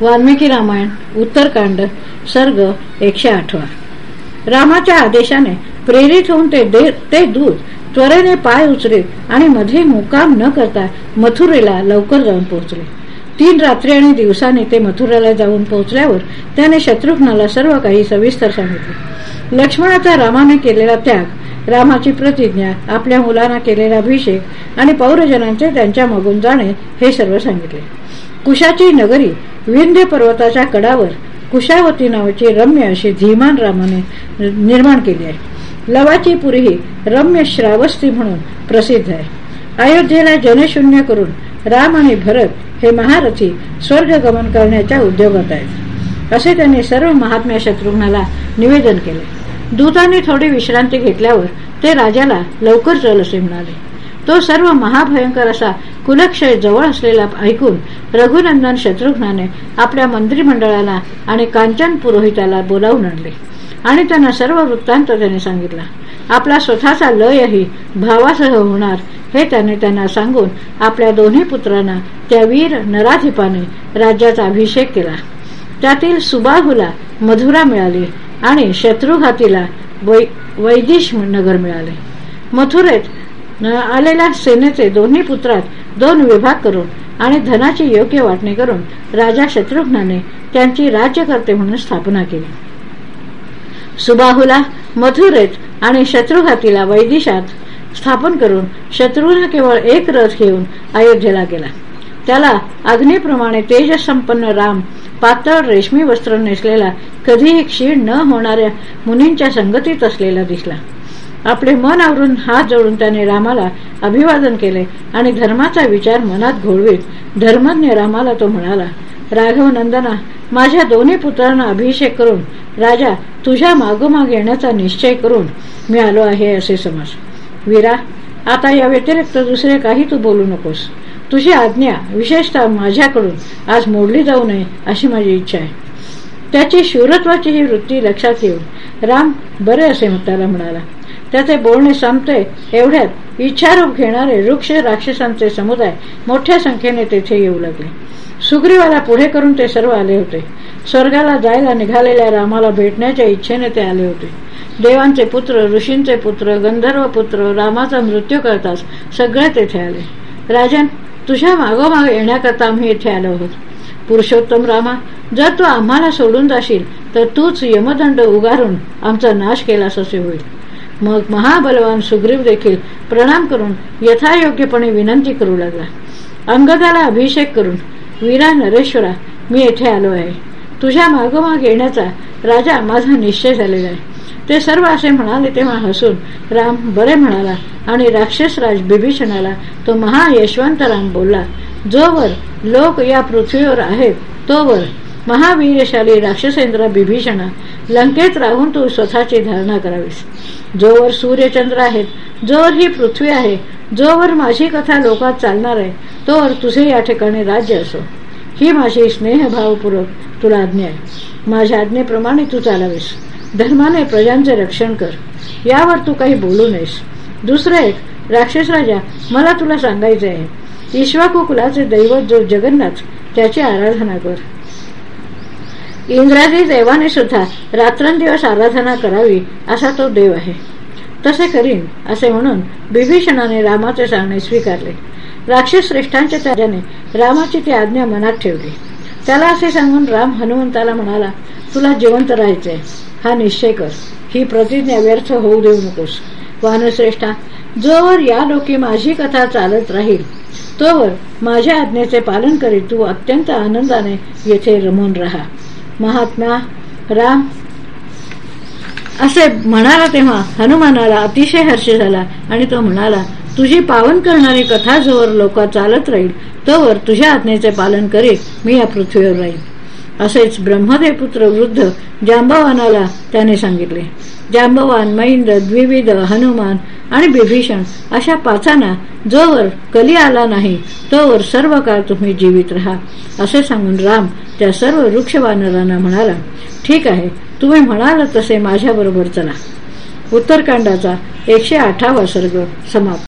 वाल्मिकी रामायण उत्तरकांड सर्ग एकशे आठवा. रामाच्या आदेशाने प्रेरित होऊन ते ते दूध त्वरेने पाय उचले आणि मध्ये मुकाम न करता मथुरेला लवकर जाऊन पोहोचले. तीन रात्री आणि दिवसाने ते मथुराला जाऊन पोहोचल्यावर त्याने शत्रुघ्नाला सर्व काही सविस्तर सांगितले. लक्ष्मणाचा रामाने केलेला त्याग रामाची प्रतिज्ञा आपल्या मुलांना केलेला अभिषेक आणि पौरजनांचे त्यांच्या मागून जाणे हे सर्व सांगितले. कुशाची नगरी विंध्य पर्वताच्या कडावर कुशावती नावाची रम्य अशी धीमान रामाने निर्माण केली आहे. लवाची पुरी ही रम्य श्रावस्ती म्हणून प्रसिद्ध आहे. अयोध्येला जनशून्य करून राम आणि भरत हे महारथी स्वर्ग गमन करण्याच्या उद्योगात आहेत. असे त्यांनी सर्व महात्म्या शत्रुघ्नाला निवेदन केले. दूतांनी थोडी विश्रांती घेतल्यावर ते राजाला लवकर चल असे म्हणाले. तो सर्व महाभयंकर असा कुलक्षय जवळ असलेला ऐकून रघुनंदन शत्रुघ्नाने आपल्या मंत्रिमंडळाला आणि कांचन पुरोहिताला बोलावून आणले. आणि त्यांना सर्व वृत्तांत त्याने सांगितला. आपला स्वतःचा लयही भावासह होणार हे त्याने त्यांना सांगून आपल्या दोन्ही पुत्रांना त्या वीर नराधिपाने राज्याचा अभिषेक केला. त्यातील सुबाहूला मधुरा मिळाली आणि शत्रुघातीला वै वैदिश नगर मिळाले. मथुरेत आलेल्या सेनेचे दोन्ही पुत्रात दोन विभाग करून आणि धनाची योग्य वाटणी करून राजा शत्रुघ्नाने त्यांची राज्यकर्ते म्हणून स्थापना केली. सुबाहूला मथुरेत आणि शत्रुघातीला वैदिशात स्थापन करून शत्रुघ्न केवळ एक रथ घेऊन अयोध्येला गेला. त्याला अग्नीप्रमाणे तेजसंपन्न राम पातळ रेशमी वस्त्र नेसलेला कधीही क्षीण न होणाऱ्या मुनींच्या संगतीत असलेला दिसला. आपले मन आवरून हात जोडून त्याने रामाला अभिवादन केले आणि धर्माचा विचार मनात घोळवीत. धर्मज्ञ रामाला तो म्हणाला राघव नंदना माझ्या दोन्ही पुत्रांना अभिषेक करून राजा तुझ्या मागोमाग येण्याचा निश्चय करून मी आलो आहे असे समज. वीरा आता या व्यतिरिक्त दुसरे काही तू बोलू नकोस. तुझी आज्ञा विशेषतः माझ्याकडून आज मोडली जाऊ नये अशी माझी इच्छा आहे. त्याची शूरत्वाची ही वृत्ती लक्षात येऊन राम बरे असे त्याला म्हणाला. त्याचे बोलणे संपते एवढ्यात इच्छारूप घेणारे वृक्ष राक्षसांचे समुदाय मोठ्या संख्येने तेथे येऊ लागले. सुग्रीवाला पुढे करून ते सर्व आले होते. स्वर्गाला जायला निघालेल्या रामाला भेटण्याच्या इच्छेने ते आले होते. देवांचे पुत्र ऋषींचे पुत्र गंधर्व पुत्र रामाचा मृत्यू करताच सगळे तेथे आले. राजन तुझ्या मागोमाग येण्याकरता आम्ही येथे आलो आहोत. पुरुषोत्तम रामा जर तू आम्हाला सोडून जाशील तर तूच यमदंड उगारून आमचा नाश केलास असे होईल. मग महाबलवान सुग्रीव देखील प्रणाम करून यथायोग्यपणे विनंती करू लागला. अंगदाला अभिषेक करून वीरा नरेश्वरा मी येथे आलो आहे. तुझ्या मागोमाग येण्याचा राजा माझा निश्चय झालेला आहे. ते सर्व असे म्हणाले तेव्हा हसून राम बरे म्हणाला आणि राक्षसराज बिभीषणाला तो महायशवंत राम बोलला जोवर लोक या पृथ्वीवर आहेत तोवर महावीरशाली राक्षसेंद्र बिभीषणा लंकेत राहून तू स्वतःची धारणा करावीस. जोवर सूर्यचंद्र आहेत जोवर ही पृथ्वी आहे जोवर माझी कथा लोकात चालणार आहे तोवर तुझे या ठिकाणी राज्य असो. ही माझी स्नेहभावपूर्वक तुला आज्ञा आहे. माझ्या आज्ञेप्रमाणे तू चालावीस. धर्माने प्रजांचे रक्षण कर. यावर तू काही बोलू नयेस. दुसरं एक राक्षस राजा मला तुला सांगायचे आहे ईश्वाकुकुलाचे दैवत जो जगन्नाथ त्याची आराधना कर. इंद्रादी देवाने सुद्धा रात्रंदिवस आराधना करावी असा तो देव आहे. तसे करीन असे म्हणून बिभीषणाने रामाचे सांगणे स्वीकारले. राक्षस श्रेष्ठांच्या त्याने रामाची ती आज्ञा मनात ठेवली. त्याला असे सांगून राम हनुमंताला म्हणाला तुला जिवंत राहायचे हा निश्चय कर. ही प्रतिज्ञा व्यर्थ होऊ देऊ नकोस. वानश्रेष्ठा जोवर या लोकी माझी कथा चालत राहील तोवर माझ्या आज्ञेचे पालन करीत तू अत्यंत आनंदाने येथे रमून राहा. महात्मा राम. असे म्हणाला तेव्हा हनुमानाला अतिशय हर्ष झाला आणि तो म्हणाला तुझी पावन करणारी कथा जोवर लोक चालत राहील तोवर तुझ्या आज्ञेचे पालन करीत मी या पृथ्वीवर राहील असेच ब्रह्मदेवपुत्र वृद्ध जांबवानाला त्याने सांगितले. जांबवान मैंद्र द्विविध हनुमान आणि बिभीषण अशा पाचांना जोवर कली आला नाही तोवर सर्व काळ तुम्ही जीवित राहा असे सांगून राम त्या सर्व वृक्ष वानरांना म्हणाला ठीक आहे तुम्ही म्हणाल तसे माझ्याबरोबर चला. उत्तरकांडाचा एकशे आठावा सर्ग समाप्त.